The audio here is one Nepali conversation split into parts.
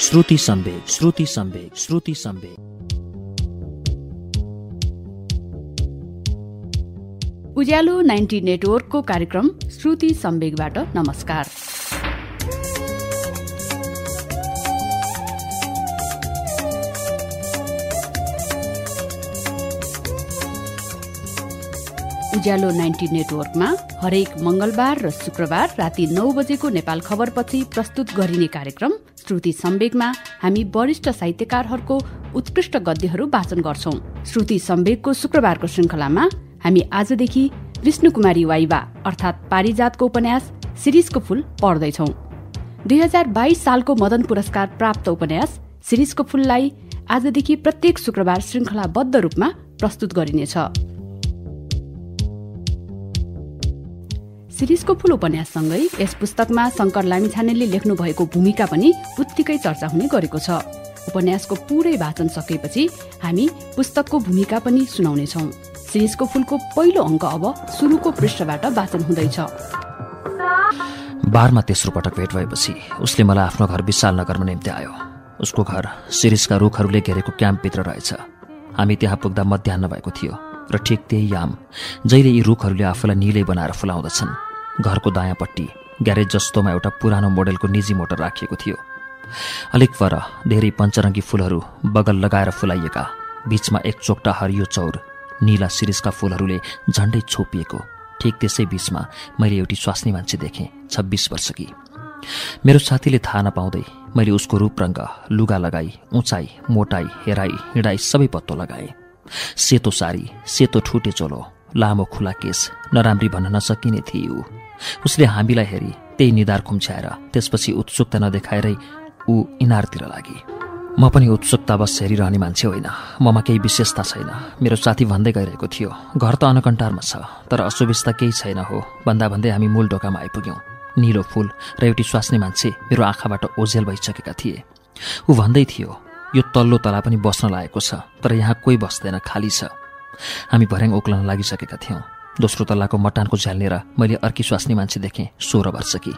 श्रुति सम्वेक श्रुति सम्वेक श्रुति सम्वेक उज्यालो नाइन्टी नेटवर्कको कार्यक्रम श्रुति सम्वेकबाट नमस्कार। उज्यालो नाइन्टी नेटवर्कमा हरेक मंगलबार र शुक्रबार राति नौ बजेको नेपाल खबरपछि प्रस्तुत गरिने कार्यक्रम श्रुति सम्वेकमा हामी वरिष्ठ साहित्यकारहरूको उत्कृष्ट गद्यहरू वाचन गर्छौं। श्रुति सम्वेकको शुक्रबारको श्रृङ्खलामा हामी आजदेखि विष्णु कुमारी वाइवा अर्थात् पारिजातको उपन्यास सिरिजको फूल पढ्दैछौ। दुई हजार बाइस सालको मदन पुरस्कार प्राप्त उपन्यास सिरिजको फूललाई आजदेखि प्रत्येक शुक्रबार श्रृङ्खलाबद्ध रूपमा प्रस्तुत गरिनेछ। सिरिजको फूल उपन्याससँगै यस पुस्तकमा शङ्कर लामिछानेले लेख्नु भएको भूमिका पनि उत्तिकै चर्चा हुने गरेको छ। उपन्यासको पुरै वाचन सकेपछि हामी पुस्तकको भूमिका पनि सुनाउनेछौ। सिरिजको फूलको पहिलो अङ्क अब सुरुको पृष्ठबाट वाचन हुँदैछ। बारमा तेस्रो पटक भेट भएपछि उसले मलाई आफ्नो घर विशाल नगरमा निम्ति आयो। उसको घर सिरिजका रुखहरूले घेरेको क्याम्पभित्र रहेछ। हामी त्यहाँ पुग्दा मध्याह भएको थियो र ठिक त्यही याम जहिले यी रुखहरूले आफूलाई निलै बनाएर फुलाउँदछन्। घरको दायाँपट्टि ग्यारेज जस्तोमा एउटा पुरानो मोडेलको निजी मोटर राखिएको थियो। अलिक पर धेरै पञ्चरङ्गी फुलहरू बगल लगाएर फुलाइएका बीचमा एक चोक्टा हरियो चौर निला सिरिसका फुलहरूले झन्डै छोपिएको। ठिक त्यसै बीचमा मैले एउटी स्वास्नी मान्छे देखेँ छब्बिस वर्षकी। मेरो साथीले थाहा नपाउँदै मैले उसको रूपरङ्ग लुगा लगाई उचाइ मोटाई हेराई हिँडाई सबै पत्तो लगाएँ। सेतो सारी सेतो ठुटे चोलो लामो खुला केस नराम्री भन्न नसकिने थिए ऊ उसले हामीलाई हेरी त्यही निधार खुम्छ्याएर त्यसपछि उत्सुकता नदेखाएरै ऊ इनारतिर लागि। म पनि उत्सुकतावश हेरिरहने मान्छे होइन। ममा केही विशेषता छैन। मेरो साथी भन्दै गइरहेको थियो घर त अनकन्टारमा छ तर असुविस्ता केही छैन हो। भन्दा भन्दै हामी मूल ढोकामा आइपुग्यौँ। निलो फुल र एउटी स्वास्नी मान्छे मेरो आँखाबाट ओझेल भइसकेका थिए। ऊ भन्दै थियो यो तल्लो तला पनि बस्न लागेको छ तर यहाँ कोही बस्दैन खाली छ। हामी भर्याङ उक्लन लागिसकेका थियौँ। दोस्रो तल्लाको मटानको झ्याल्नेर मैले अर्की स्वास्नी मान्छे देखेँ सोह्र वर्ष कि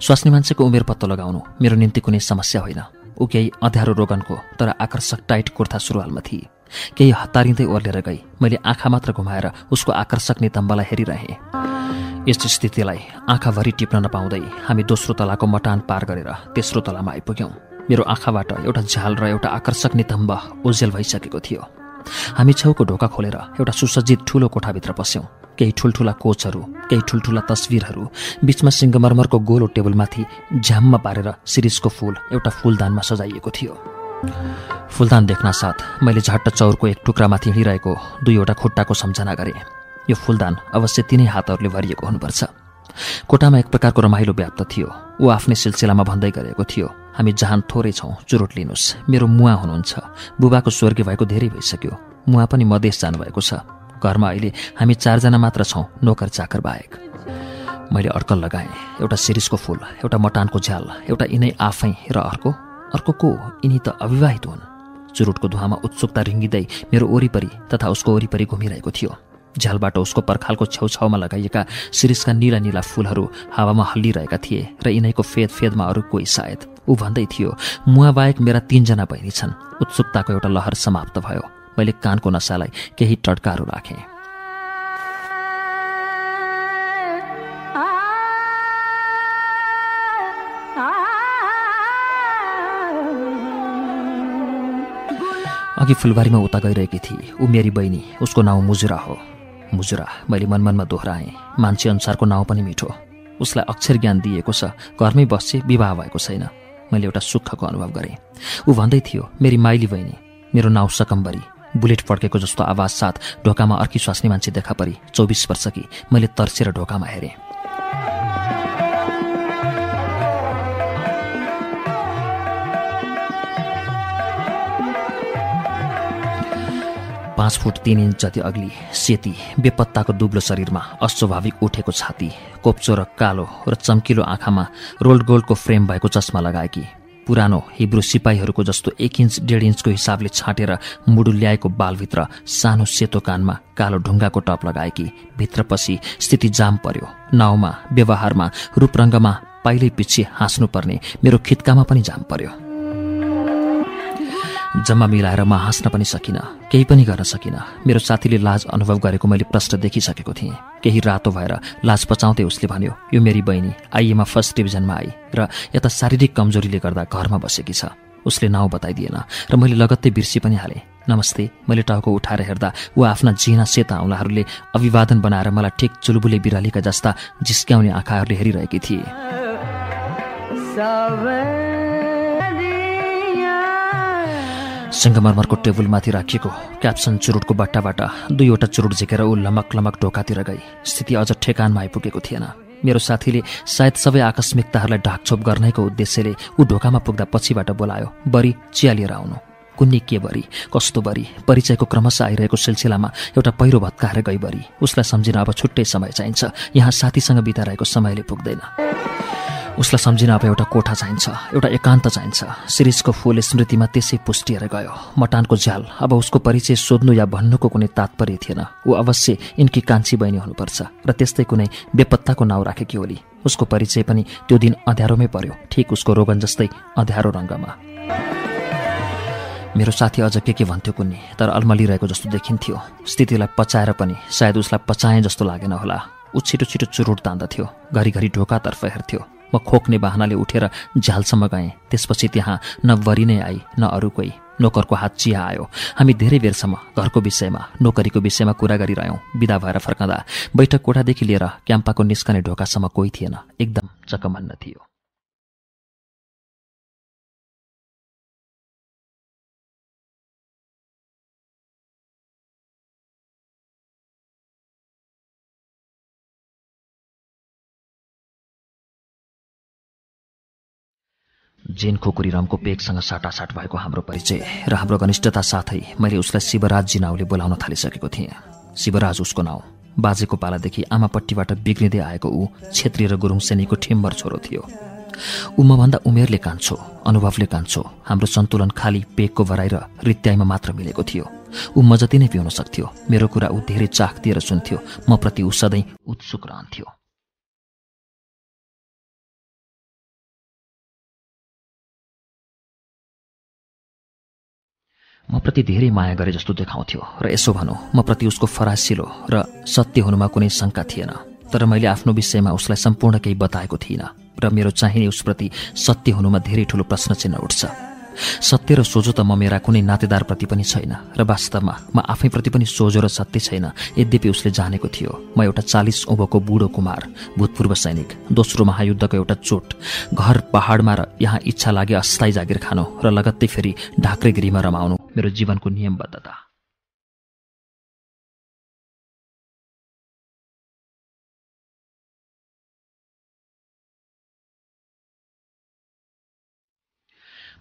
स्वास्नी मान्छेको उमेर पत्तो लगाउनु मेरो निम्ति कुनै समस्या होइन। ऊ केही अँध्यारो रोगनको तर आकर्षक टाइट कुर्था सुरुवालमा थिए। केही हतारिँदै ओर्लेर गई। मैले आँखा मात्र घुमाएर उसको आकर्षक नितम्बलाई हेरिरहेँ। यस स्थितिलाई आँखाभरि टिप्न नपाउँदै हामी दोस्रो तलाको मटान पार गरेर तेस्रो तलामा आइपुग्यौँ। मेरो आँखाबाट एउटा झ्याल र एउटा आकर्षक नितम्ब उजेल भइसकेको थियो। हामी छेउको ढोका खोलेर एउटा सुसज्जित ठुलो कोठाभित्र पस्यौँ। केही ठुल्ठुला कोचहरू केही ठुल्ठुला तस्विरहरू बिचमा सिङ्गमरमरको गोलो टेबलमाथि झ्याममा पारेर सिरिजको फुल एउटा फुलदानमा सजाइएको थियो। फुलदान देख्न साथ मैले झट्ट चौरको एक टुक्रामाथि हिँडिरहेको दुईवटा खुट्टाको सम्झना गरेँ। यो फुलदान अवश्य तिनै हातहरूले भरिएको हुनुपर्छ। कोठामा एक प्रकारको रमाइलो व्याप्त थियो। ऊ आफ्नै सिलसिलामा भन्दै गरेको थियो हामी जहान थोरै छौँ चुरोट लिनुहोस्। मेरो मुवा हुनुहुन्छ। बुबाको स्वर्गीय भएको धेरै भइसक्यो। मुवा पनि मधेस जानुभएको छ। घरमा अहिले हामी चारजना मात्र छौँ नोकर चाकर बाहेक। मैले अड्कल लगाएँ। एउटा सिरिजको फुल एउटा मटानको झ्याल एउटा यिनै आफै र अर्को? अर्को को? यिनी त अविवाहित हुन्। चुरुटको धुवामा उत्सुकता रिङ्गिँदै मेरो वरिपरि तथा उसको वरिपरि घुमिरहेको थियो। झ्यालबाट उसको पर्खालको छेउछाउमा लगाइएका शिरिषका निला निला फुलहरू हावामा हल्लिरहेका थिए र यिनैको फेद फेदमा अरू कोही सायद। ऊ भन्दै थियो मुहाबाहेक मेरा तीनजना बहिनी छन्। उत्सुकताको एउटा लहर समाप्त भयो। मैले कानको नसालाई केही टड्काहरू राखेँ। अघि फुलबारीमा उता गइरहेकी थिए ऊ मेरी बहिनी उसको नाउँ मुजुरा हो। मुजुरा मैले मनमनमा दोहोऱ्याएँ। मान्छे अनुसारको नाउँ पनि मिठो। उसलाई अक्षर ज्ञान दिएको छ घरमै बस्छे विवाह भएको छैन। मैले एउटा सुखको अनुभव गरेँ। ऊ भन्दै थियो मेरी माइली बहिनी मेरो नाउँ सकम्बरी। बुलेट पड्केको जस्तो आवाज साथ ढोकामा अर्की स्वास्नी मान्छे देखा परी। चौबिस वर्ष कि मैले तर्सेर ढोकामा हेरेँ। पाँच फुट तिन इन्च जति अग्ली सेती बेपत्ताको दुब्लो शरीरमा अस्वाभाविक उठेको छाती कोप्चो र कालो र चम्किलो आँखामा रोल्ड गोल्डको फ्रेम भएको चस्मा लगाएकी पुरानो हिब्रू सिपाहीहरूको जस्तो एक इन्च डेढ इन्चको हिसाबले छाँटेर मुडु ल्याएको बालभित्र सानो सेतो कानमा कालो ढुङ्गाको टप लगाएकी भित्र पछि स्थिति जाम पर्यो। नाउँमा व्यवहारमा रूपरङ्गमा पाइलै पछि हाँस्नुपर्ने मेरो खित्कामा पनि जाम पर्यो। जम्मा मिलाएर म हाँस्न पनि सकिनँ केही पनि गर्न सकिनँ। मेरो साथीले लाज अनुभव गरेको मैले प्रश्न देखिसकेको थिएँ। केही रातो भएर लाज पचाउँदै उसले भन्यो यो मेरी बहिनी आइएमा फर्स्ट डिभिजनमा आई र यता शारीरिक कमजोरीले गर्दा घरमा बसेकी छ। उसले नाउँ बताइदिएन र मैले लगत्तै बिर्सी पनि हालेँ। नमस्ते मैले टाउको उठाएर हेर्दा ऊ आफ्ना जिना सेता औँलाहरूले अभिवादन बनाएर मलाई ठिक चुलबुले बिरालीका जस्ता जिस्क्याउने आँखाहरूले हेरिरहेकी थिए। सिङ्गमरमरको टेबलमाथि राखिएको क्याप्सन चुरुटको बट्टाबाट दुईवटा चुरुट झिकेर ऊ लमक लमक ढोकातिर गई। स्थिति अझ ठेकानमा आइपुगेको थिएन। मेरो साथीले सायद सबै आकस्मिकताहरूलाई ढाकछोप गर्नेको उद्देश्यले ऊ ढोकामा पुग्दा पछिबाट बोलायो बरी चिया लिएर आउनु। कुन्नी के बरी? कस्तो बरी? परिचयको क्रमशः आइरहेको सिलसिलामा एउटा पहिरो भत्काएर गई बरी। उसलाई सम्झिन अब छुट्टै समय चाहिन्छ। यहाँ साथीसँग बिताइरहेको समयले पुग्दैन। उसलाई सम्झिन अब एउटा कोठा चाहिन्छ एउटा एकान्त चाहिन्छ। शिरिषको फुल स्मृतिमा त्यसै पुष्टिएर गयो। मटानको झ्याल अब उसको परिचय सोध्नु या भन्नुको कुनै तात्पर्य थिएन। ऊ अवश्य यिनकी कान्छी बहिनी हुनुपर्छ र त्यस्तै कुनै बेपत्ताको नाउँ राखेकी होली। उसको परिचय पनि त्यो दिन अँध्यारोमै पर्यो। ठिक उसको रोगन जस्तै अँध्यारो रङ्गमा। मेरो साथी अझ के के भन्थ्यो कुन्नी तर अल्मलिरहेको जस्तो देखिन्थ्यो। स्थितिलाई पचाएर पनि सायद उसलाई पचाएँ जस्तो लागेन होला। ऊ छिटो छिटो चुरुट तान्दथ्यो। घरिघरि ढोकातर्फ हेर्थ्यो। म खोक्ने बाहनाले उठेर झ्यालसम्म गएँ। त्यसपछि त्यहाँ न वरि नै आई न अरू कोही। नोकरको हात चिया आयो। हामी धेरै बेरसम्म घरको विषयमा नोकरीको विषयमा कुरा गरिरह्यौँ। विदा भएर फर्कँदा बैठक कोठादेखि लिएर क्याम्पाको निस्कने ढोकासम्म कोही थिएन। एकदम चकमन्न थियो। जेन खोकुरीरामको पेकसँग साटासाट भएको हाम्रो परिचय र हाम्रो घनिष्ठता साथै मैले उसलाई शिवराजजी नाउँले बोलाउन थालिसकेको थिएँ। शिवराज उसको नाउँ। बाजेको पालादेखि आमापट्टिबाट बिग्रिँदै आएको ऊ छेत्री र गुरुङ सेनीको ठिम्बर छोरो थियो। ऊ मभन्दा उमेरले कान्छो अनुभवले कान्छो हाम्रो सन्तुलन खाली पेकको भराइ र रित्याइमा मात्र मिलेको थियो। ऊ म जति नै पिउन सक्थ्यो मेरो कुरा ऊ धेरै चाख दिएर सुन्थ्यो म प्रति ऊ सधैँ उत्सुक रहन्थ्यो। म प्रति धेरै माया गरे जस्तो देखाउँथ्यो र यसो भनौँ म प्रति उसको फरासिलो र सत्य हुनुमा कुनै शङ्का थिएन तर मैले आफ्नो विषयमा उसलाई सम्पूर्ण केही बताएको थिइनँ र मेरो चाहिने उसप्रति सत्य हुनुमा धेरै ठुलो प्रश्न चिन्ह उठ्छ। सत्य र सोझो त म मेरा कुनै नातेदारप्रति पनि छैन र वास्तवमा म आफैप्रति पनि सोझो र सत्य छैन। यद्यपि उसले जानेको थियो म एउटा चालिस उँभोको बुढो कुमार भूतपूर्व सैनिक दोस्रो महायुद्धको एउटा चोट घर पहाडमा र यहाँ इच्छा लागे अस्थायी जागिर खानु र लगत्तै फेरि ढाक्रेगिरीमा रमाउनु मेरो जीवनको नियमबद्धता।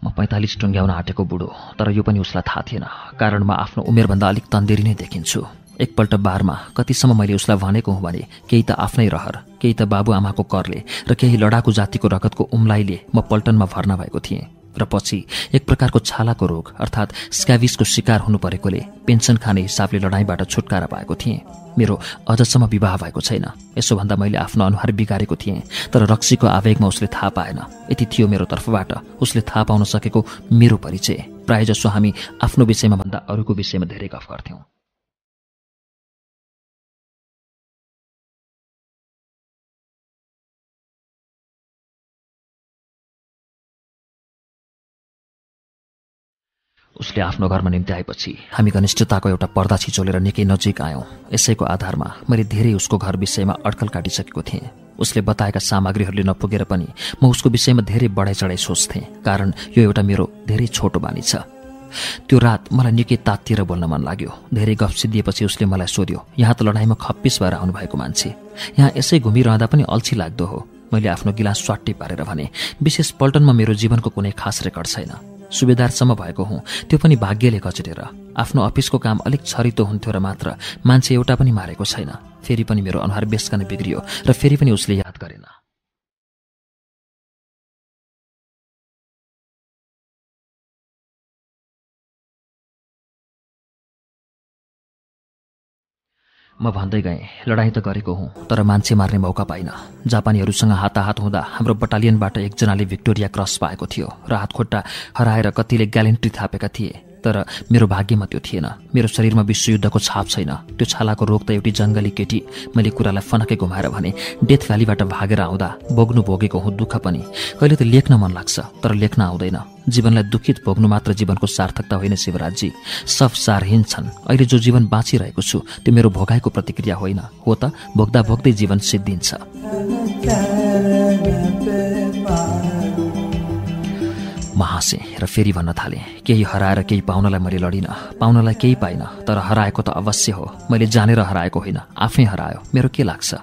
म पैँतालिस टुङ्ग्याउन आँटेको बुढो तर यो पनि उसलाई थाहा थिएन कारण म आफ्नो उमेरभन्दा अलिक तन्देरी नै देखिन्छु। एकपल्ट बारमा कतिसम्म मैले उसलाई भनेको हुँ भने केही त आफ्नै रहर केही त बाबुआमाको करले र केही लडाकु जातिको रगतको उम्लाइले म पल्टनमा भर्ना भएको थिएँ। र पछि एक प्रकारको छालाको रोग अर्थात् स्क्याभिसको शिकार हुनु परेकोले पेन्सन खाने हिसाबले लडाईँबाट छुटकारा पाएको थिएँ। मेरो अझसम्म विवाह भएको छैन। यसो भन्दा मैले आफ्नो अनुहार बिगारेको थिएँ तर रक्सीको आवेगमा उसले थाहा पाएन। यति थियो मेरो तर्फबाट। उसले थाहा पाउन सकेको मेरो परिचय। प्रायःजसो हामी आफ्नो विषयमा भन्दा अरूको विषयमा धेरै गफ गर्थ्यौँ। उसले आफ्नो घरमा निम्ति आएपछि हामी घनिष्ठताको एउटा पर्दा छिचोलेर निकै नजिक आयौँ। यसैको आधारमा मैले धेरै उसको घर विषयमा अड्कल काटिसकेको थिएँ। उसले बताएका सामग्रीहरूले नपुगेर पनि म उसको विषयमा धेरै बढाइ चढाइ सोच्थेँ कारण यो एउटा मेरो धेरै छोटो बानी छ। त्यो रात मलाई निकै तातिएर बोल्न मन लाग्यो। धेरै गफ सिद्धिएपछि उसले मलाई सोध्यो यहाँ त लडाइँमा खप्पिस भएर आउनुभएको मान्छे। यहाँ यसै घुमिरहँदा पनि अल्छी लाग्दो हो। मैले आफ्नो गिलास स्वाट्टी पारेर भने विशेष पल्टनमा मेरो जीवनको कुनै खास रेकर्ड छैन। सुबेदारसम्म भएको हुँ। त्यो पनि भाग्यले कचेटेर आफ्नो अफिसको काम अलिक छरितो हुन्थ्यो र मात्र मान्छे एउटा पनि मारेको छैन। फेरि पनि मेरो अनुहार बेसकन बिग्रियो र फेरि पनि उसले याद गरेन। म भन्दै गएँ लडाईँ त गरेको हुँ तर मान्छे मार्ने मौका पाइनँ। जापानीहरूसँग हाताहात हुँदा हाम्रो बटालियनबाट एकजनाले भिक्टोरिया क्रस पाएको थियो र हातखुट्टा हराएर कतिले ग्यालेन्ट्री थापेका थिए। तर मेरो भाग्यमा त्यो थिएन। मेरो शरीरमा विश्वयुद्धको छाप छैन। त्यो छालाको रोग त एउटी जङ्गली केटी। मैले कुरालाई फनकै घुमाएर भने डेथ भ्यालीबाट भागेर आउँदा भोग्नु भोगेको हुँ दुःख पनि। कहिले त लेख्न मन लाग्छ तर लेख्न आउँदैन। जीवनलाई दुखित भोग्नु मात्र जीवनको सार्थकता होइन शिवराजजी। सब सारहीन छन्। अहिले जो जीवन बाँचिरहेको छु त्यो मेरो भोगाइको प्रतिक्रिया होइन। हो त भोग्दा भोग्दै जीवन सिद्धिन्छ। हाँसेँ र फेरि भन्न थालेँ। केही हराएर केही पाउनलाई मैले लडिनँ। पाउनलाई केही पाइनँ तर हराएको त अवश्य हो। मैले जानेर हराएको होइन आफै हरायो। मेरो के लाग्छ?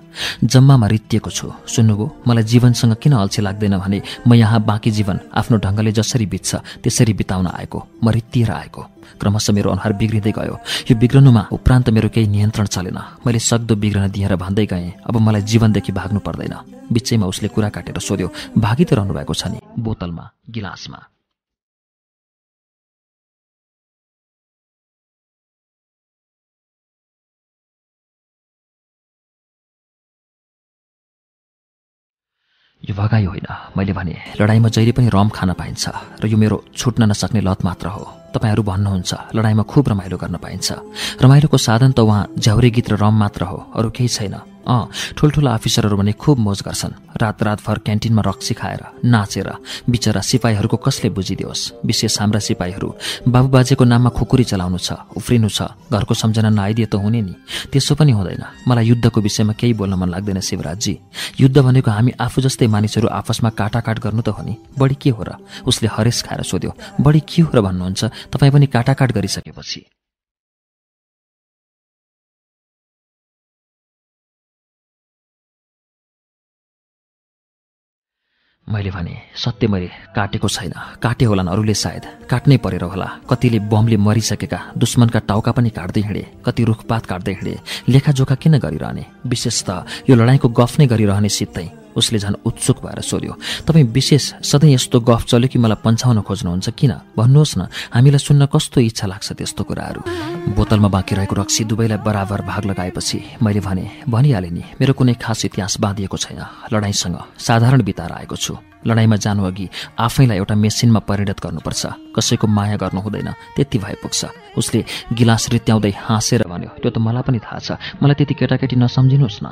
जम्मामा रित्तिएको छु। सुन्नुभयो मलाई जीवनसँग किन अल्छी लाग्दैन भने म यहाँ बाँकी जीवन आफ्नो ढङ्गले जसरी बित्छ त्यसरी बिताउन आएको। म रित्तिएर आएको। क्रमशः मेरो अनुहार बिग्रिँदै गयो। यो बिग्रनुमा उपरान्त मेरो केही नियन्त्रण चलेन। मैले सक्दो बिग्रन दिएर भन्दै गएँ अब मलाई जीवनदेखि भाग्नु पर्दैन। बिचैमा उसले कुरा काटेर सोध्यो भागी त रहनु भएको छ नि? बोतलमा गिलासमा। यो भगाइ होइन। मैले भने लडाइँमा जहिले पनि रम खान पाइन्छ र यो मेरो छुट्न नसक्ने लत मात्र हो। तपाईँहरू भन्नुहुन्छ लडाइँमा खुब रमाइलो गर्न पाइन्छ। रमाइलोको साधन त उहाँ झ्याउरे गीत र रम मात्र हो अरू केही छैन। अँ ठुल्ठुला अफिसरहरू भने खुब मोज गर्छन्। रात रातभर क्यान्टिनमा रक्सी खाएर नाचेर बिचरा सिपाहीहरूको कसले बुझिदियोस्? विशेष हाम्रा सिपाहीहरू बाबुबाजेको नाममा खुकुरी चलाउनु छ उफ्रिनु छ घरको सम्झना नआइदिए त हुने नि। त्यसो पनि हुँदैन। मलाई युद्धको विषयमा केही बोल्न मन लाग्दैन शिवराजजी। युद्ध भनेको हामी आफू जस्तै मानिसहरू आपसमा काटाकाट गर्नु त हो नि। बढी के हो र? उसले हरेस खाएर सोध्यो बढी के हो र भन्नुहुन्छ? तपाईँ पनि काटाकाट गरिसकेपछि। मैले भने सत्य मैले काटेको छैन। काटे होलान् अरूले सायद। काट्नै परेर होला। कतिले बमले मरिसकेका दुश्मनका टाउका पनि काट्दै हिँडे कति रुखपात काट्दै हिँडे। लेखाजोखा किन गरिरहने? विशेष त यो लडाईँको गफ नै गरिरहने सित्तै। उसले झन् उत्सुक भएर सोध्यो तपाईँ विशेष सधैँ यस्तो गफ चल्यो कि मलाई पन्छाउन खोज्नुहुन्छ किन? भन्नुहोस् न हामीलाई सुन्न कस्तो इच्छा लाग्छ त्यस्तो कुराहरू? बोतलमा बाँकी रहेको रक्सी दुवैलाई बराबर भाग लगाएपछि मैले भने भनिहालेँ नि मेरो कुनै खास इतिहास बाँधिएको छैन। लडाइँसँग साधारण बिताएर आएको छु। लडाइँमा जानु अघि आफैलाई एउटा मेसिनमा परिणत गर्नुपर्छ। कसैको माया गर्नु हुँदैन। त्यति भए पुग्छ। उसले गिलास रित्याउँदै हाँसेर भन्यो त्यो त मलाई पनि थाहा छ। मलाई त्यति केटाकेटी नसम्झिनुहोस् न।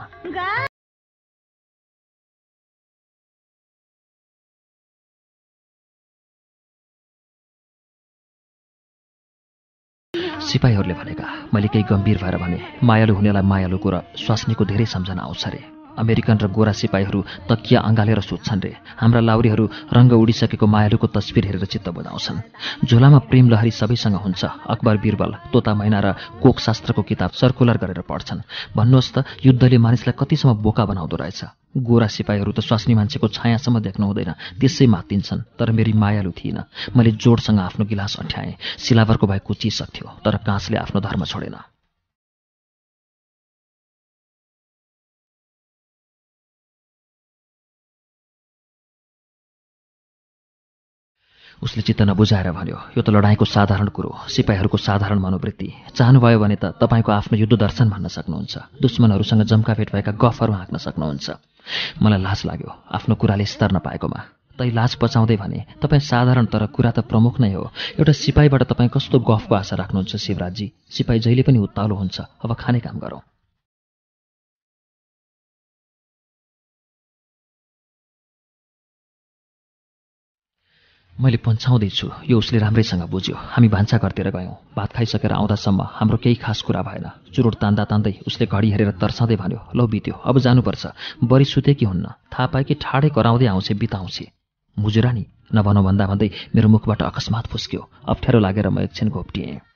सिपाहीहरूले भनेका मैले केही गम्भीर भएर भने मायालु हुनेलाई मायालुको र स्वास्नीको धेरै सम्झना आउँछ रे। अमेरिकन र गोरा सिपाहीहरू तकिया अँगालेर सुत्छन् रे। हाम्रा लाउरीहरू रङ्ग उडिसकेको मायालुको तस्विर हेरेर चित्त बुझाउँछन् झोलामा प्रेम लहरी सबैसँग हुन्छ। अकबर बिरबल तोता मैना र कोक शास्त्रको किताब सर्कुलर गरेर पढ्छन्। भन्नुहोस् त युद्धले मानिसलाई कतिसम्म बोका बनाउँदो रहेछ? गोरा सिपाहीहरू त स्वास्नी मान्छेको छायासम्म देख्नु हुँदैन। त्यसै मातिन्छन् तर मेरी मायालु थिइन। मैले जोडसँग आफ्नो गिलास अठ्याएँ सिलावरको भए कुचिसक्थ्यो तर काँचले आफ्नो धर्म छोडेन। उसले चित्त नबुझाएर भन्यो यो त लडाइँको साधारण कुरो सिपाहीहरूको साधारण मनोवृत्ति। चाहनुभयो भने त तपाईँको आफ्नो युद्ध दर्शन भन्न सक्नुहुन्छ। दुश्मनहरूसँग जम्का भेट भएका गफहरू हाँक्न सक्नुहुन्छ। मलाई लाज लाग्यो आफ्नो कुराले स्तर नपाएकोमा। तै लाज पचाउँदै भने तपाईँ साधारण तर कुरा त प्रमुख नै हो। एउटा सिपाहीबाट तपाईँ कस्तो गफको आशा राख्नुहुन्छ शिवराजजी? सिपाही जहिले पनि उत्तालो हुन्छ। अब खाने काम गरौँ। मैले पन्छाउँदैछु। यो उसले राम्रैसँग बुझ्यो। हामी भान्सा घरतिर गयौँ। भात खाइसकेर आउँदासम्म हाम्रो केही खास कुरा भएन। चुरोट तान्दा तान्दै उसले घडी हेरेर तर्साउँदै भन्यो लौ बित्यो अब जानुपर्छ। बढी सुते कि हुन्न? थाहा पाए कि ठाडै कराउँदै आउँछे बिताउँछे। मुजुरा नि नभनौँ भन्दा भन्दै मेरो मुखबाट अकस्मात फुस्क्यो। अप्ठ्यारो लागेर म एकछिन घोप्टिएँ।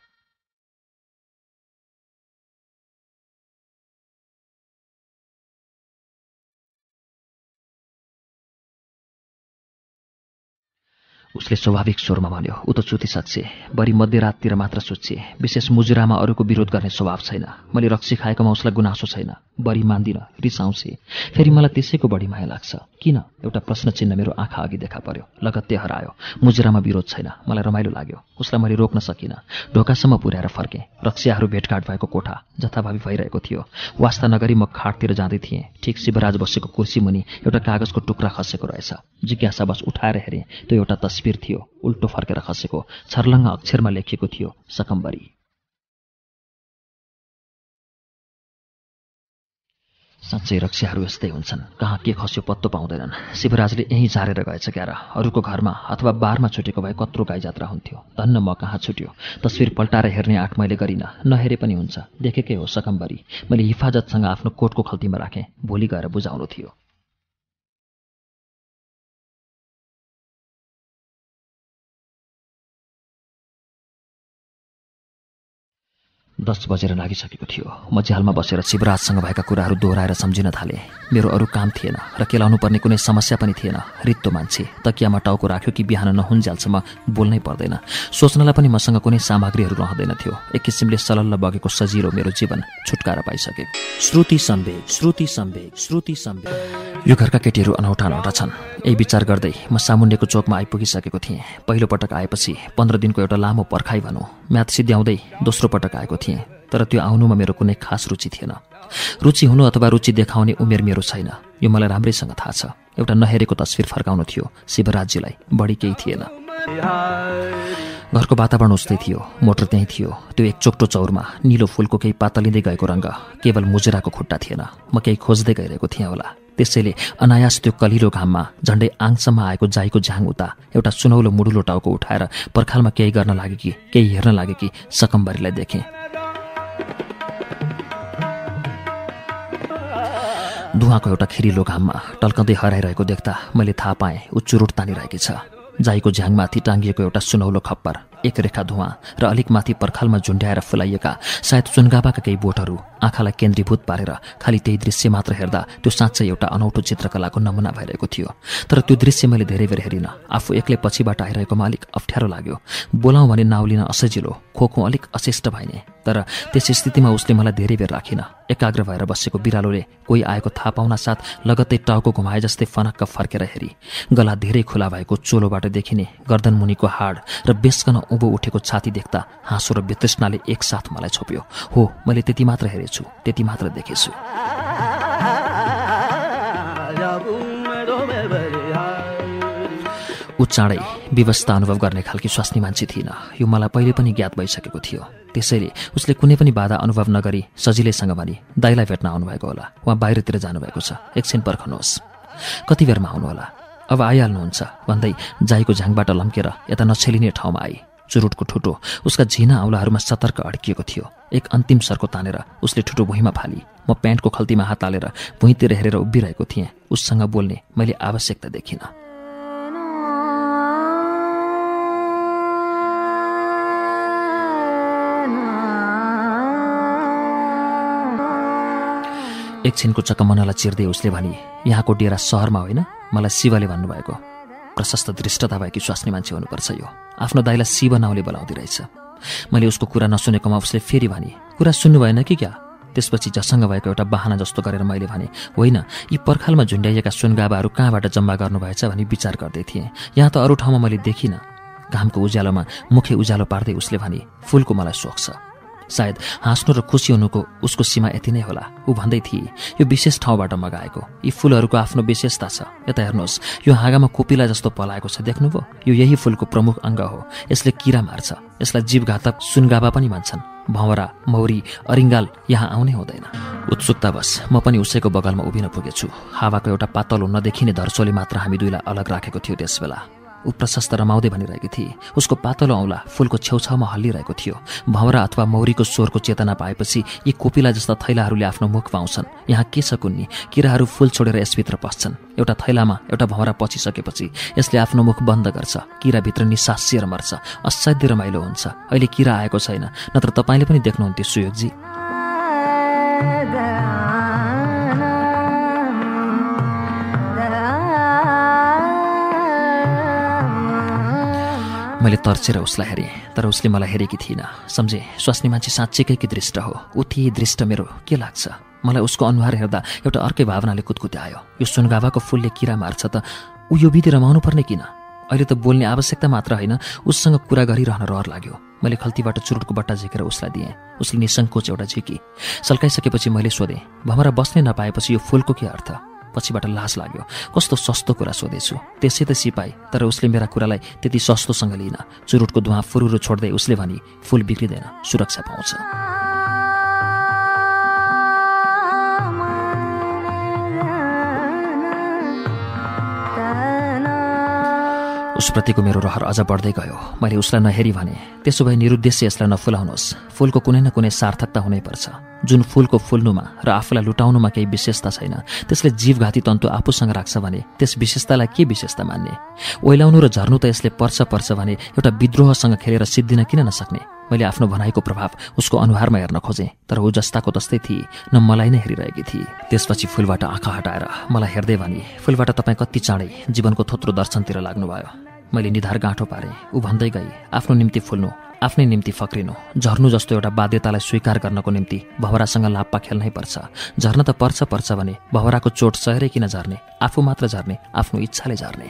उसले स्वाभाविक स्वरमा भन्यो ऊ त सुतिसक्छे बढी मध्यराततिर मात्र सुत्छे विशेष मुजुरामा अरूको विरोध गर्ने स्वभाव छैन। मैले रक्सी खाएकोमा उसलाई गुनासो छैन। बढी मान्दिनँ रिसाउँछे फेरि मलाई त्यसैको बढी माया लाग्छ। किन? एउटा प्रश्न चिन्ह मेरो आँखा अघि देखा पर्यो। लगत्ते हरायो। मुजुरामा विरोध छैन। मलाई रमाइलो लाग्यो। उसलाई मैले रोक्न सकिनँ। ढोकासम्म पुर्याएर फर्केँ। रक्सियाहरू भेटघाट भएको कोठा जथाभावी भइरहेको थियो। वास्ता नगरी म खाटतिर जाँदै थिएँ। ठिक शिवराज बसेको कुर्सी मुनि एउटा कागजको टुक्रा खसेको रहेछ। जिज्ञासावश उठाएर हेरेँ त्यो एउटा तस्बिर तस्विर थियो उल्टो फर्केर खसेको छर्लङ्ग अक्षरमा लेखिएको थियो सकम्बरी। साँच्चै रक्सीहरू यस्तै हुन्छन्। कहाँ के खस्यो पत्तो पाउँदैनन्। शिवराजले यहीँ झारेर गएछ क्यार अरूको घरमा अथवा बारमा छुटेको भए कत्रो गाई जात्रा हुन्थ्यो। धन्न म कहाँ छुट्यो? तस्विर पल्टाएर हेर्ने आँट मैले गरिनँ। नहेरे पनि हुन्छ। देखेकै हो सकम्बरी। मैले हिफाजतसँग आफ्नो कोटको खल्तीमा राखेँ। भोलि गएर बुझाउनु थियो। दस बजेर लागिसकेको थियो। म झ्यालमा बसेर शिवराजसँग भएका कुराहरू दोहोऱ्याएर सम्झिन थालेँ। मेरो अरू काम थिएन र केलाउनु पर्ने कुनै समस्या पनि थिएन। रित्तो मान्छे तकियामा टाउको राख्यो कि बिहान नहुन्जेलसम्म बोल्नै पर्दैन। सोच्नलाई पनि मसँग कुनै सामग्रीहरू रहँदैन थियो। एक किसिमले सलल्ल बगेको सजिलो मेरो जीवन छुटकारा पाइसके श्रुति सम्वेक श्रुति सम्वेक श्रुति सम्वेक। यो घरका केटीहरू अनौठा अनौठा छन् यही विचार गर्दै म सामुन्यको चोकमा आइपुगिसकेको थिएँ। पहिलो पटक आएपछि पन्ध्र दिनको एउटा लामो पर्खाइ भनौँ। म्याथ सिद्ध्याउँदै दोस्रो पटक आएको थिएँ तर त्यो आउनुमा मेरो कुनै खास रुचि थिएन। रुचि हुनु अथवा रुचि देखाउने उमेर मेरो छैन। यो मलाई राम्रैसँग थाहा छ। एउटा नहेरेको तस्विर फर्काउनु थियो। शिवराज्यलाई बढी केही थिएन। घरको वातावरण उस्तै थियो। मोटर त्यहीँ थियो। त्यो एक चोक्टो चौरमा निलो फुलको केही पातलिँदै गएको रङ्ग केवल मुजराको खुट्टा थिएन। म केही खोज्दै गइरहेको थिएँ होला। त्यसैले अनायास त्यो कलिलो घाममा झन्डै आङसम्म आएको जाईको झ्याङ उता एउटा सुनौलो मुडुलो टाउको उठाएर पर्खालमा केही गर्न लागे कि केही हेर्न लागे कि सकम्बरीलाई देखेँ। धुवाको एउटा खिरिलो घाममा टल्कँदै हराइरहेको देख्दा मैले थाहा पाएँ ऊ चुरुट तानिरहेकी छ। जाईको झ्याङमाथि टाङ्गिएको एउटा सुनौलो खप्पर। एक रेखा धुवा र अलिक माथि पर्खालमा झुन्ड्याएर फुलाइएका सायद सुनगाबाका केही बोटहरू आँखालाई केन्द्रीभूत पारेर खालि त्यही दृश्य मात्र हेर्दा त्यो साँच्चै एउटा अनौठो चित्रकलाको नमुना भइरहेको थियो। तर त्यो दृश्य मैले धेरै बेर हेरिनँ। आफू एक्लै पछिबाट आइरहेकोमा अलिक अप्ठ्यारो लाग्यो। बोलाउँ भने नाउँ लिन असजिलो खोको अलिक अशिष्ट भइने। तर त्यस स्थितिमा उसले मलाई धेरै बेर राखिन। एकाग्र भएर बसेको बिरालोले कोही आएको थाहा पाउन साथ लगत्तै टाउको घुमाए जस्तै फनक्क फर्केर हेरी। गला धेरै खुला भएको चोलोबाट देखिने गर्दन मुनिको हाड र बेसकन उँभो उठेको छाती देख्दा हाँसो र वितृष्णाले एकसाथ मलाई छोप्यो। हो मैले त्यति मात्र हेरेछु त्यति मात्र देखेछु। ऊ चाँडै व्यवस्था अनुभव गर्ने खालकी स्वास्नी मान्छे थिइन। यो मलाई पहिले पनि ज्ञात भइसकेको थियो। त्यसैले उसले कुनै पनि बाधा अनुभव नगरी सजिलैसँग भनी दाईलाई भेट्न आउनुभएको होला। उहाँ बाहिरतिर जानुभएको छ। एकछिन पर्खनुहोस्। कति बेरमा आउनुहोला अब आइहाल्नुहुन्छ। भन्दै जाईको झ्याङबाट लम्केर यता नछेलिने ठाउँमा आई। चुरुटको ठुटो। उसका झिना औलाहरूमा सतर्क अड्किएको थियो। एक अन्तिम सर्को तानेर उसले ठुटो भुइँमा फाली। म प्यान्टको खल्तीमा हात हालेर भुइँतिर हेरेर उभिरहेको थिएँ। उससँग बोल्ने मैले आवश्यकता देखिनँ। एकछिनको चकमनलाई चिर्दै उसले भने यहाँको डेरा सहरमा होइन? मलाई शिवले भन्नुभएको। प्रशस्त दृष्टता भएकी स्वास्नी मान्छे हुनुपर्छ यो। आफ्नो दाईलाई शिव नाउँले बोलाउँदै रहेछ। मैले उसको कुरा नसुनेकोमा उसले फेरि भने कुरा सुन्नु भएन कि क्या? त्यसपछि जसँग भएको एउटा बाहना जस्तो गरेर मैले भने होइन यी पर्खालमा झुन्ड्याइएका सुनगाबाहरू कहाँबाट जम्मा गर्नुभएछ भनी विचार गर्दै थिएँ। यहाँ त अरू ठाउँमा मैले देखिनँ। घामको उज्यालोमा मुखे उज्यालो पार्दै उसले भने फुलको मलाई सोख छ। सायद हाँस्नु र खुसी हुनुको उसको सीमा यति नै होला। ऊ भन्दै थिए यो विशेष ठाउँबाट मगाएको यी फुलहरूको आफ्नो विशेषता छ। यता हेर्नुहोस् यो हाँगामा कोपिला जस्तो पलाएको छ। देख्नुभयो? यो यही फुलको प्रमुख अङ्ग हो। यसले किरा मार्छ। यसलाई जीवघातक सुनगाबा पनि मान्छन् भँवरा मौरी अरिङ्गाल यहाँ आउनै हुँदैन। उत्सुकतावश म पनि उसैको बगलमा उभिन पुगेछु। हावाको एउटा पातलो नदेखिने धर्सोले मात्र हामी दुईलाई अलग राखेको थियो त्यसबेला। ऊ प्रशस्त रमाउँदै भनिरहेकी थिए। उसको पातलो औँला फुलको छेउछाउमा हल्लिरहेको थियो। भौरा अथवा मौरीको स्वरको चेतना पाएपछि यी कोपिला जस्ता थैलाहरूले आफ्नो मुख पाउँछन्। यहाँ के छ कुन्नी? किराहरू फुल छोडेर यसभित्र पस्छन्। एउटा थैलामा एउटा भौरा पचिसकेपछि यसले आफ्नो मुख बन्द गर्छ। किराभित्र निसासिएर मर्छ। असाध्य रमाइलो हुन्छ। अहिले किरा आएको छैन। नत्र तपाईँले पनि देख्नुहुन्थ्यो सुयोगजी। मैले तर्सेर उसलाई हेरेँ तर उसले मलाई हेरेकी थिइनँ। सम्झे स्वास्नी मान्छे साँच्चैकै कि दृष्ट हो? उति दृष्ट मेरो के लाग्छ? मलाई उसको अनुहार हेर्दा एउटा अर्कै भावनाले कुदकुते आयो। यो सुनगावाको फुलले किरा मार्छ त ऊ यो विधि रमाउनु पर्ने किन? अहिले त बोल्ने आवश्यकता मात्र होइन उससँग कुरा गरिरहन रहर लाग्यो। मैले खल्तीबाट चुरुटको बट्टा झिकेर उसलाई दिएँ। उसले निसङ्कोच एउटा झिकी। सल्काइसकेपछि मैले सोधेँ भमरा बस्नै नपाएपछि यो फुलको के अर्थ? पछिबाट लाज लाग्यो। कस्तो सस्तो कुरा सोधेछु। त्यसै त सिपाई तर उसले मेरा कुरालाई त्यति सस्तोसँग लिइन। चुरुटको धुवा फुरुरो छोड्दै उसले भनी फुल बिग्रिँदैन सुरक्षा पाउँछ। उसप्रतिको मेरो रहर अझ बढ्दै गयो। मैले उसलाई नहेरी भने त्यसो भए निरुद्देश्य यसलाई नफुलाउनुहोस्। फुलको कुनै न कुनै सार्थकता हुनैपर्छ जुन फुलको फुल्नुमा र आफूलाई लुटाउनुमा केही विशेषता छैन त्यसले जीवघाती तन्तु आफूसँग राख्छ भने त्यस विशेषतालाई के विशेषता मान्ने? ओइलाउनु र झर्नु त यसले पर्छ पर्छ भने एउटा विद्रोहसँग खेलेर सिद्धिन किन नसक्ने? मैले आफ्नो भनाइको प्रभाव उसको अनुहारमा हेर्न खोजेँ तर ऊ जस्ताको तस्तै थिए न मलाई नै हेरिरहेकी थिए। त्यसपछि फुलबाट आँखा हटाएर मलाई हेर्दै भने फुलबाट तपाईँ कति चाँडै जीवनको थोत्रो दर्शनतिर लाग्नुभयो। मैले निधार गाँठो पारेँ। ऊ भन्दै गई आफ्नो निम्ति फुल्नु आफ्नै निम्ति फक्रिनु। झर्नु जस्तो एउटा बाध्यतालाई स्वीकार गर्नको निम्ति भवरासँग लाप्पा खेल्नै पर्छ। झर्न त पर्छ पर्छ भने भवराको चोट सहेरै किन झर्ने? आफू मात्र झर्ने आफ्नो इच्छाले झर्ने।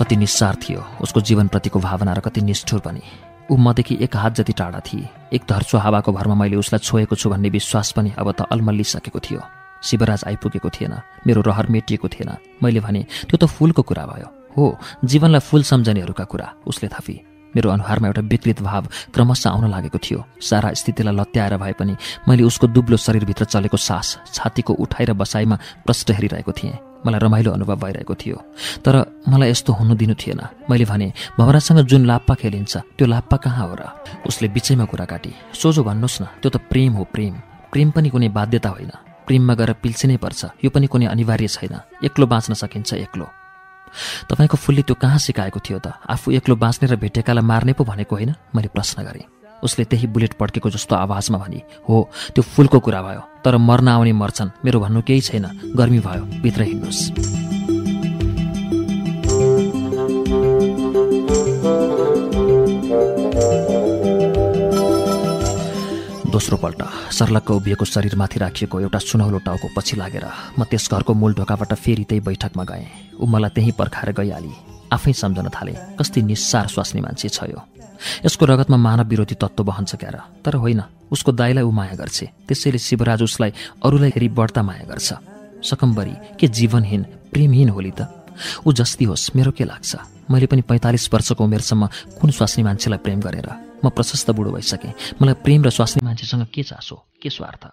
कति निस्सार थियो उसको जीवनप्रतिको भावना र कति निष्ठुर पनि। ऊ मदेखि एक हात जति टाढा थिए एक धर्चो हावाको भरमा मैले उसलाई छोएको छु भन्ने विश्वास पनि अब त अलमल्लिसकेको थियो। शिवराज आइपुगेको थिएन मेरो रहर मेटिएको थिएन। मैले भने त्यो त फुलको कुरा भयो। हो जीवनलाई फुल सम्झनेहरूका कुरा। उसले थापी। मेरो अनुहारमा एउटा विकृत भाव क्रमशः आउन लागेको थियो। सारा स्थितिलाई लत्याएर भए पनि मैले उसको दुब्लो शरीरभित्र चलेको सास छातीको उठाएर बसाइमा प्रष्ट हेरिरहेको थिएँ। मलाई रमाइलो अनुभव भइरहेको थियो। तर मलाई यस्तो हुनु दिनु थिएन। मैले भने भवरासँग जुन लाप्पा खेलिन्छ त्यो लाप्पा कहाँ हो र? उसले बिचैमा कुरा काटी। सोझो भन्नुहोस् न त्यो त प्रेम हो प्रेम। प्रेम पनि कुनै बाध्यता होइन। प्रेममा गएर पिल्सिनै पर्छ। यो पनि कुनै अनिवार्य छैन। एक्लो बाँच्न सकिन्छ एक्लो। तपाईँको फुलले त्यो कहाँ सिकाएको थियो त? आफू एक्लो बाँच्ने र भेटेकालाई मार्ने पो भनेको होइन? मैले प्रश्न गरेँ। उसले त्यही बुलेट पड्केको जस्तो आवाजमा भने हो त्यो फुलको कुरा भयो तर मर्न आउने मर्छन्। मेरो भन्नु केही छैन। गर्मी भयो। भित्र हिँड्नुहोस्। दोस्रो पल्ट सर्लक्क उभिएको शरीरमाथि राखिएको एउटा सुनौलो टाउको पछि लागेर म त्यस घरको मूल ढोकाबाट फेरि त्यही बैठकमा गएँ। ऊ मलाई त्यहीँ पर्खाएर गइहाली। आफै सम्झन थाले कस्ती निस्सार स्वास्नी मान्छे छ यो। यसको रगतमा मानव विरोधी तत्त्व बहन्छ क्यार तर होइन उसको दाईलाई ऊ माया गर्छ। त्यसैले शिवराज उसलाई अरूलाई हेरी बढ्ता माया गर्छ। सकम्बरी के जीवनहीन प्रेमहीन होली त? ऊ जस्ती होस् मेरो के लाग्छ? मैले पनि पैँतालिस वर्षको उमेरसम्म कुन स्वास्नी मान्छेलाई प्रेम गरेर म प्रशस्त बुढो भइसकेँ। मलाई प्रेम र स्वास्नी मान्छेसँग के चासो के स्वार्थ?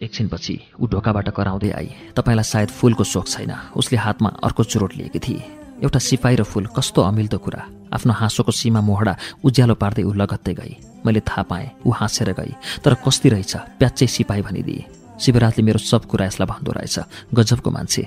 एकछिनपछि ऊ ढोकाबाट कराउँदै आई। तपाईँलाई सायद फुलको सोख छैन। उसले हातमा अर्को चुरोट लिएकी थिए एउटा सिपाही र फुल कस्तो अमिल्दो कुरा। आफ्नो हाँसोको सीमा मोहडा उज्यालो पार्दै ऊ लगत्तै गई। मैले थाहा पाएँ ऊ हाँसेर गई। तर कस्ती रहेछ प्याच्चै सिपाही भनिदिए। शिवराजले मेरो सब कुरा यसलाई भन्दो रहेछ। गजबको मान्छे।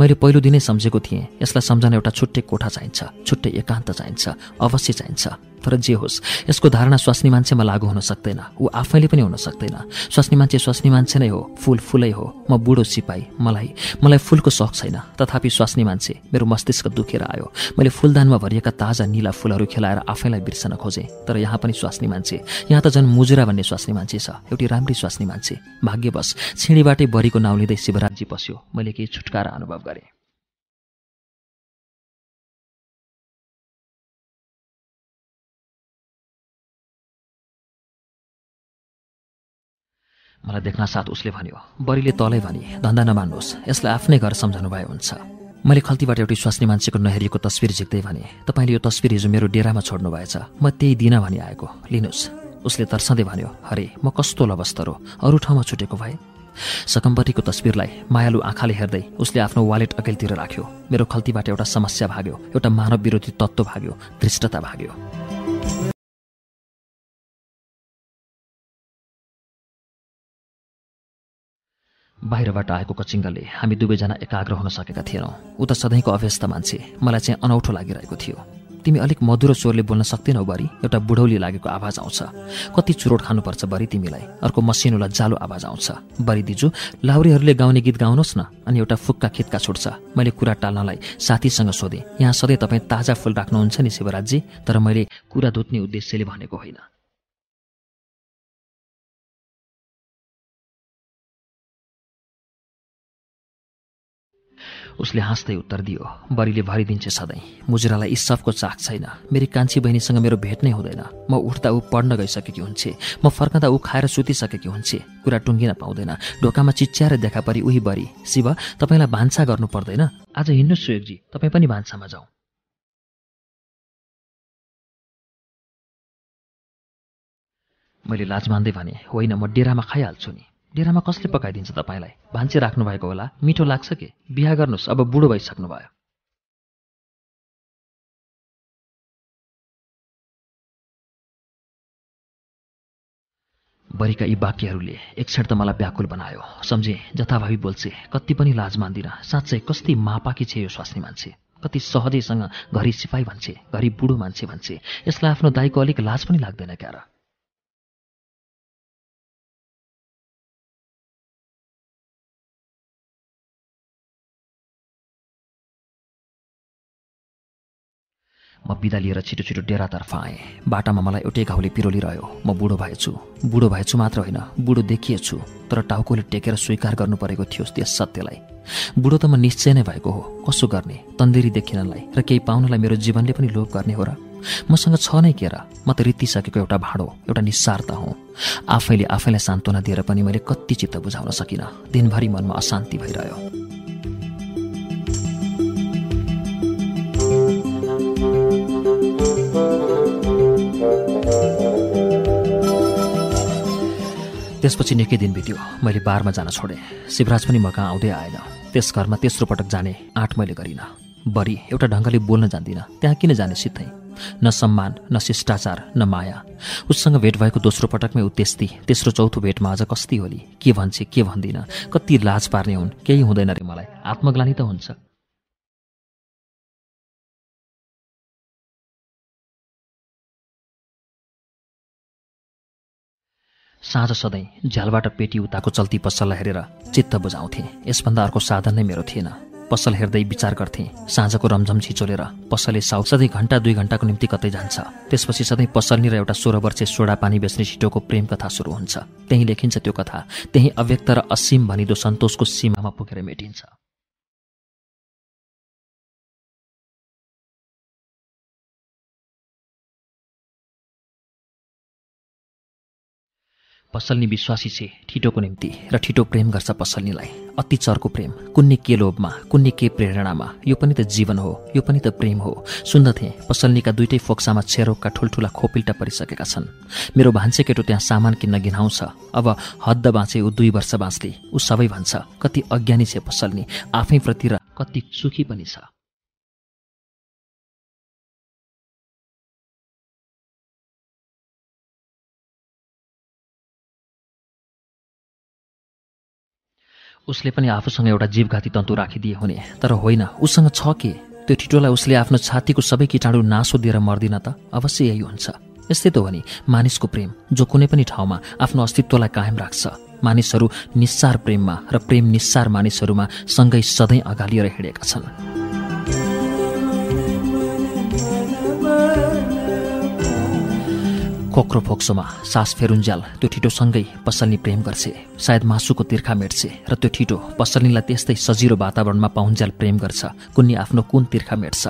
मैले पहिलो दिनै सम्झेको थिएँ यसलाई सम्झन एउटा छुट्टै कोठा चाहिन्छ छुट्टै एकान्त चाहिन्छ अवश्य चाहिन्छ। तर जे होस् यसको धारणा स्वास्नी मान्छेमा लागू हुन सक्दैन। ऊ आफैले पनि हुन सक्दैन। स्वास्नी मान्छे स्वास्नी मान्छे नै हो फुल फुलै हो। म बुढो सिपाही मलाई मलाई फुलको सख छैन। तथापि स्वास्नी मान्छे मेरो मस्तिष्क दुखेर आयो। मैले फुलदानमा भरिएका ताजा निला फुलहरू खेलाएर आफैलाई बिर्सन खोजेँ। तर यहाँ पनि स्वास्नी मान्छे यहाँ त झन् मुजुरा भन्ने स्वास्नी मान्छे छ। एउटी राम्री स्वास्नी मान्छे। भाग्यवश छिँडीबाटै बरीको नाउँ लिँदै शिवराजी पस्यो। मैले केही छुटकारा अनुभव गरेँ। मलाई देख्न साथ उसले भन्यो बरीले तलै भने धन्दा नमान्नुहोस्। यसलाई आफ्नै घर सम्झाउनु भए हुन्छ। मैले खल्तीबाट एउटी स्वास्नी मान्छेको नहेरिएको तस्विर झिक्दै भने तपाईँले यो तस्विर हिजो मेरो डेरामा छोड्नु भएछ। म त्यही दिन भनी आएको। लिनुहोस्। उसले तर्सँदै भन्यो हरे म कस्तो लवस्तर हो? अरू ठाउँमा छुटेको भए? सकम्पतिको तस्विरलाई मायालु आँखाले हेर्दै उसले आफ्नो वालेट अघिल्तिर राख्यो। मेरो खल्तीबाट एउटा समस्या भाग्यो एउटा मानव विरोधी तत्त्व भाग्यो धृष्टता भाग्यो। बाहिरबाट आएको कचिङ्गले हामी दुवैजना एकाग्र हुन सकेका थिएनौँ। ऊ त सधैँको अव्यस्त मान्छे। मलाई चाहिँ अनौठो लागिरहेको थियो। तिमी अलिक मधुरो स्वरले बोल्न सक्दैनौ बरी। एउटा बुढौली लागेको आवाज आउँछ। कति चुरोट खानुपर्छ बरी तिमीलाई। अर्को मसिनोलाई जालो आवाज आउँछ। बरी दिजु लाउरीहरूले गाउने गीत गाउनुहोस् न। अनि एउटा फुक्का खेतका छुट्छ मैले कुरा टाल्नलाई साथीसँग सोधेँ। यहाँ सधैँ तपाईँ ताजा फुल राख्नुहुन्छ नि शिवराजी तर मैले कुरा धुत्ने उद्देश्यले भनेको होइन। उसले हाँस्दै उत्तर दियो बरीले भरिदिन्छे सधैँ। मुजुरालाई यी सबको चाख छैन। मेरी कान्छी बहिनीसँग मेरो भेट नै हुँदैन। म उठ्दा ऊ पढ्न गइसकेकी हुन्छे। म फर्कँदा ऊ खाएर सुतिसकेकी हुन्छे। कुरा टुङ्गिन पाउँदैन। ढोकामा चिच्याएर देखा परि उही बरी। शिव तपाईँलाई भान्सा गर्नु पर्दैन? आज हिँड्नु सुयोगजी। तपाईँ पनि भान्सामा जाउँ। मैले लाज मान्दै भने होइन म डेरामा खाइहाल्छु नि। डेरामा कसले पकाइदिन्छ तपाईँलाई? भान्चे राख्नुभएको होला। मिठो लाग्छ के? बिहा गर्नुहोस्। अब बुढो भइसक्नु भयो बरीका यी वाक्यहरूले एक क्षण त मलाई व्याकुल बनायो। सम्झे जथाभावी बोल्छे कति पनि लाज मान्दिनँ। साँच्चै कस्ती मापाकी छे यो स्वास्नी मान्छे। कति सहजैसँग घरि सिपाही भन्छे घरि बुढो मान्छे भन्छे। यसलाई आफ्नो दाईको अलिक लाज पनि लाग्दैन क्यार। म बिदा लिएर छिटो छिटो डेरातर्फ आएँ। बाटामा मलाई एउटै घाउले पिरोलिरह्यो म बुढो भएछु। बुढो भएछु मात्र होइन बुढो देखिएछु। तर टाउकोले टेकेर स्वीकार गर्नु परेको थियो त्यस सत्यलाई। बुढो त म निश्चय नै भएको हो। कसो गर्ने? तन्देरी देखिनलाई र केही पाउनलाई मेरो जीवनले पनि लोभ गर्ने हो र? मसँग छ नै के र म त रित्तिसकेको एउटा भाँडो एउटा निस्सारता हुँ। आफैले आफैलाई सान्त्वना दिएर पनि मैले कति चित्त बुझाउन सकिनँ। दिनभरि मनमा अशान्ति भइरह्यो। त्यसपछि निकै दिन बित्यो। मैले बारमा जान छोडेँ। शिवराज पनि म कहाँ आउँदै आएन। त्यस घरमा तेस्रो पटक जाने आँट मैले गरिनँ। बरी एउटा ढङ्गले बोल्न जान्दिनँ। त्यहाँ किन जाने सित्तै न सम्मान न शिष्टाचार न माया। उससँग भेट भएको दोस्रो पटकमै ऊ त्यस्ती तेस्रो चौथो भेटमा अझ कस्ती होली। के भन्छे के भन्दिनँ? कति लाज पार्ने हुन्? केही हुँदैन रे मलाई। आत्मग्लानी त हुन्छ। साँझ सधैँ झ्यालबाट पेटी उताको चल्ती पसललाई हेरेर चित्त बुझाउँथेँ। यसभन्दा अर्को साधन नै मेरो थिएन। पसल हेर्दै विचार गर्थेँ साँझको रमझम छिचोलेर पसलले साउ सधैँ घन्टा दुई घन्टाको निम्ति कतै जान्छ। त्यसपछि सधैँ र एउटा सोह्र वर्षे सोडा पानी बेच्ने छिटोको प्रेम कथा सुरु हुन्छ। त्यहीँ लेखिन्छ त्यो कथा। त्यहीँ अव्यक्त र असीम भनिदो सन्तोषको सीमामा पुगेर मेटिन्छ। पसलनी विश्वासी छे ठिटोको निम्ति। र ठिटो प्रेम गर्छ पसलनीलाई। अति चर्को प्रेम। कुन्ने के लोभमा कुन्ने के प्रेरणामा। यो पनि त जीवन हो यो पनि त प्रेम हो। सुन्दथे पसलनीका दुइटै फोक्सामा छेरोकका ठुल्ठुला खोपिल्टा परिसकेका छन्। मेरो भान्से केटो त्यहाँ सामान किन्न घिनाउँछ। अब हद्द बाँचे ऊ दुई वर्ष बाँच्ने ऊ सबै भन्छ कति अज्ञानी छे पसलनी आफैप्रति र कति सुखी पनि छ। उसले पनि आफूसँग एउटा जीवघाती तन्तु राखिदिए हुने। तर होइन उसँग छ के? त्यो ठिटोलाई उसले आफ्नो छातीको सबै किटाणु नासो दिएर मर्दिन त अवश्य यही हुन्छ। यस्तै त हो नि मानिसको प्रेम जो कुनै पनि ठाउँमा आफ्नो अस्तित्वलाई कायम राख्छ। मानिसहरू निस्सार प्रेममा र प्रेम निस्सार मानिसहरूमा सँगै सधैँ अगालिएर हिँडेका छन्। खोक्रो फोक्सोमा सास फेरुन्ज्याल त्यो ठिटोसँगै पसलनी प्रेम गर्छे सायद मासुको तिर्खा मेट्छे र त्यो ठिटो पसलनीलाई त्यस्तै सजिलो वातावरणमा पाउन्ज्याल प्रेम गर्छ कुन्नी आफ्नो कुन तिर्खा मेट्छ।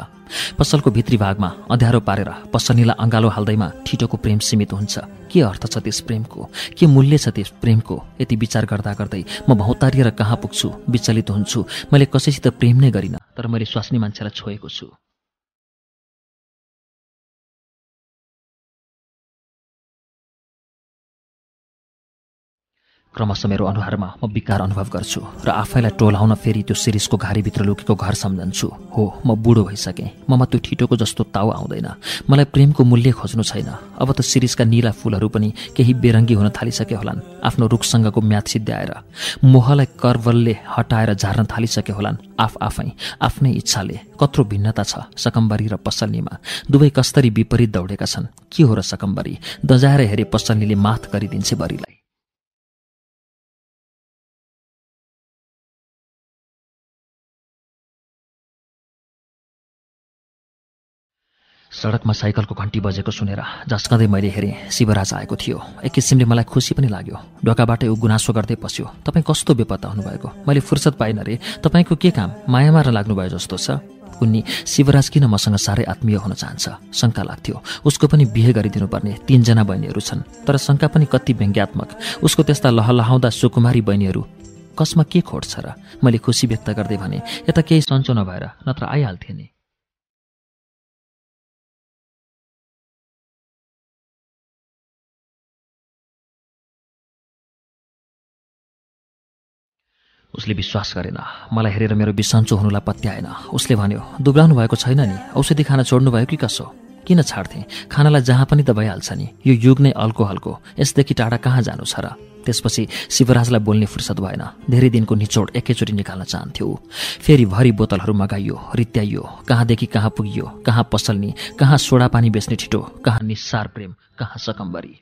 पसलको भित्री भागमा अँध्यारो पारेर पसलनीलाई अँगालो हाल्दैमा ठिटोको प्रेम सीमित हुन्छ। के अर्थ छ त्यस प्रेमको? के मूल्य छ त्यस प्रेमको? यति विचार गर्दा गर्दै म भौतारिएर कहाँ पुग्छु? विचलित हुन्छु। मैले कसैसित प्रेम नै गरिनँ तर मैले स्वास्नी मान्छेलाई छोएको छु। क्रमशः मेरो अनुहारमा म विकार अनुभव गर्छु र आफैलाई टोलाउन फेरि त्यो शिरिषको घारीभित्र लुकेको घर सम्झन्छु। हो म बुढो भइसकेँ। ममा त्यो ठिटोको जस्तो ताउ आउँदैन। मलाई प्रेमको मूल्य खोज्नु छैन। अब त शिरिषका निला फुलहरू पनि केही बेरङ्गी हुन थालिसके होलान्। आफ्नो रुखसँगको म्याथ सिद्ध्याएर मोहलाई करवलले हटाएर झार्न थालिसके होलान्। आफ आफै आफ्नै इच्छाले। कत्रो भिन्नता छ सकम्बरी र पसलनीमा। दुवै कस्तरी विपरीत दौडेका छन्। के हो र सकम्बरी? दजाएर हेरे पसलनीले माथ गरिदिन्छे बरीलाई सडकमा साइकलको घन्टी बजेको सुनेर झस्कँदै मैले हेरेँ शिवराज आएको थियो। एक किसिमले मलाई खुसी पनि लाग्यो। ढोकाबाटै ऊ गुनासो गर्दै पस्यो। तपाईँ कस्तो बेपत्ता हुनुभएको? मैले फुर्सद पाइनँ रे। तपाईँको के काम? माया मार्न लाग्नुभयो जस्तो छ। उनी शिवराज किन मसँग साह्रै आत्मीय हुन चाहन्छ? शङ्का लाग्थ्यो। उसको पनि बिहे गरिदिनुपर्ने तिनजना बहिनीहरू छन् तर शङ्का पनि कति व्यङ्ग्यात्मक। उसको त्यस्ता लहलहाउँदा सुकुमारी बहिनीहरू कसमा के खोट छ र? मैले खुसी व्यक्त गर्दै भने यता केही सन्चो नभएर नत्र आइहाल्थेँ नि। उसले विश्वास गरेन। मलाई हेरेर मेरो बिसन्चो हुनुलाई पत्याएन। उसले भन्यो दुब्लाउनु भएको छैन नि। औषधि खान छोड्नुभयो कि कसो? किन छाड्थे? खानालाई जहाँ पनि त भइहाल्छ नि। यो युग नै अल्को हल्को यसदेखि टाढा कहाँ जानु छ र? त्यसपछि शिवराजलाई बोल्ने फुर्सद भएन। धेरै दिनको निचोड एकैचोटि निकाल्न चाहन्थ्यो। फेरि भरि बोतलहरू मगाइयो रित्याइयो। कहाँदेखि कहाँ पुगियो? कहाँ पसल्नी? कहाँ सोडा पानी बेच्ने ठिटो? कहाँ निस्सार प्रेम? कहाँ सकम्बरी?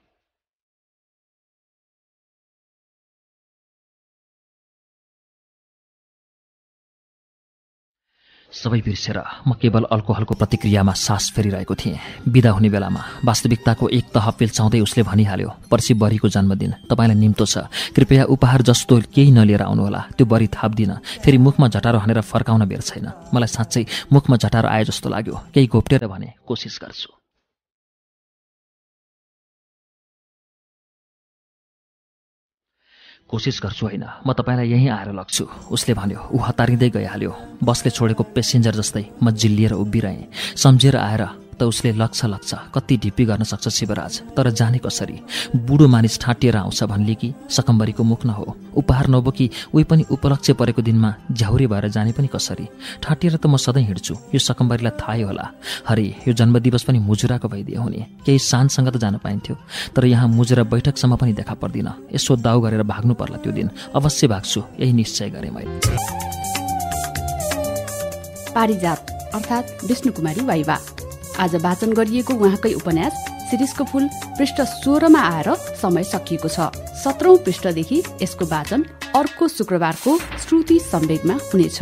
सबै बिर्सेर म केवल अल्कोहलको प्रतिक्रियामा सास फेरिरहेको थिएँ। विदा हुने बेलामा वास्तविकताको एक तह पेल्चाउँदै उसले भनिहाल्यो पर्सि बरीको जन्मदिन तपाईँलाई निम्तो छ। कृपया उपहार जस्तो केही नलिएर आउनुहोला। त्यो बरी थाप्दिनँ। फेरि मुखमा झटारो हानेर फर्काउन बेर छैन। मलाई साँच्चै मुखमा झटारो आए जस्तो लाग्यो। केही घोप्टेर भने कोसिस गर्छु। कोसिस गर्छु होइन। म तपाईँलाई यहीँ आएर लग्छु। उसले भन्यो ऊ हतारिँदै गइहाल्यो। बसले छोडेको पेसेन्जर जस्तै म जिल्लिएर उभिरहेँ। सम्झेर आएर त उसले लक्ष लक्ष कति ढिप्पी गर्न सक्छ शिवराज तर जाने कसरी? बुढो मानिस ठाँटिएर आउँछ भन्ने कि सकम्बरीको मुख न हो उपहार नबोकी उही पनि उपलक्ष्य परेको दिनमा झ्याउरे भएर जाने पनि कसरी? ठाँटिएर त म सधैँ हिँड्छु यो सकम्बरीलाई थाहै होला। हरे यो जन्मदिवस पनि मुजुराको भइदिए हुने। केही शानसँग त जान पाइन्थ्यो तर यहाँ मुजुरा बैठकसम्म पनि देखा पर्दिन। यसो दाउ गरेर भाग्नु पर्ला त्यो दिन। अवश्य भाग्छु यही निश्चय गरेँ मैले। पारिजात अर्थात् विष्णुकुमारी वाइवा। आज वाचन गरिएको उहाँकै उपन्यास शिरिषको फूल पृष्ठ सोह्रमा आएर समय सकिएको छ। सत्रौं पृष्ठदेखि यसको वाचन अर्को शुक्रबारको श्रुति सम्वेगमा हुनेछ।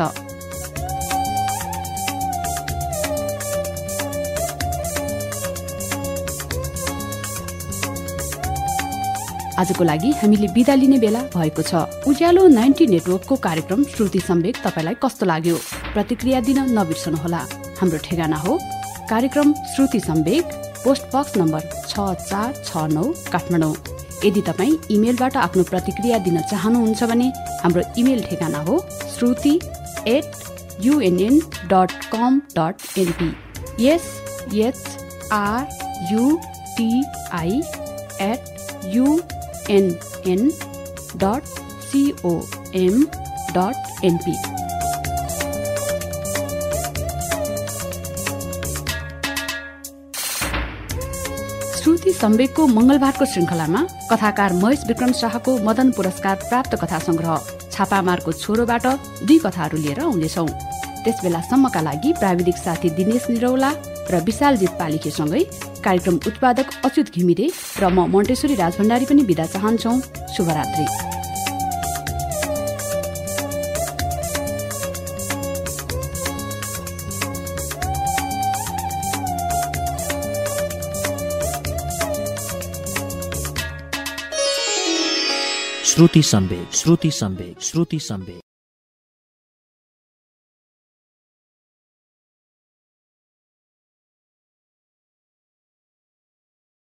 आजको लागि हामीले बिदा लिने बेला भएको छ। उज्यालो नाइन्टी नेटवर्कको कार्यक्रम श्रुति सम्वेक तपाईँलाई कस्तो लाग्यो? प्रतिक्रिया दिन नबिर्सनुहोला। हाम्रो ठेगाना हो। कार्यक्रम श्रुति सम्वेक पोस्ट बक्स नम्बर छ चार छ नौ काठमाडौँ। यदि तपाईँ इमेलबाट आफ्नो प्रतिक्रिया दिन चाहनुहुन्छ भने हाम्रो इमेल ठेगाना हो Shruti at UNN dot com dot NP S H R UTI at UNN dot COM dot NP Shruti सम्वेकको मंगलबारको श्रृङ्खलामा कथाकार महेश विक्रम शाहको मदन पुरस्कार प्राप्त कथा संग्रह छापामारको छोरोबाट दुई कथाहरू लिएर आउनेछौ। त्यस बेलासम्मका लागि प्राविधिक साथी दिनेश निरौला र विशालजित पालिकेसँगै कार्यक्रम उत्पादक अच्युत घिमिरे र म मण्टेश्वरी राजभण्डारी पनि विदा चाहन्छौ। शुभरात्री। श्रुति सम्वेक श्रुति सम्वेक श्रुति सम्वेक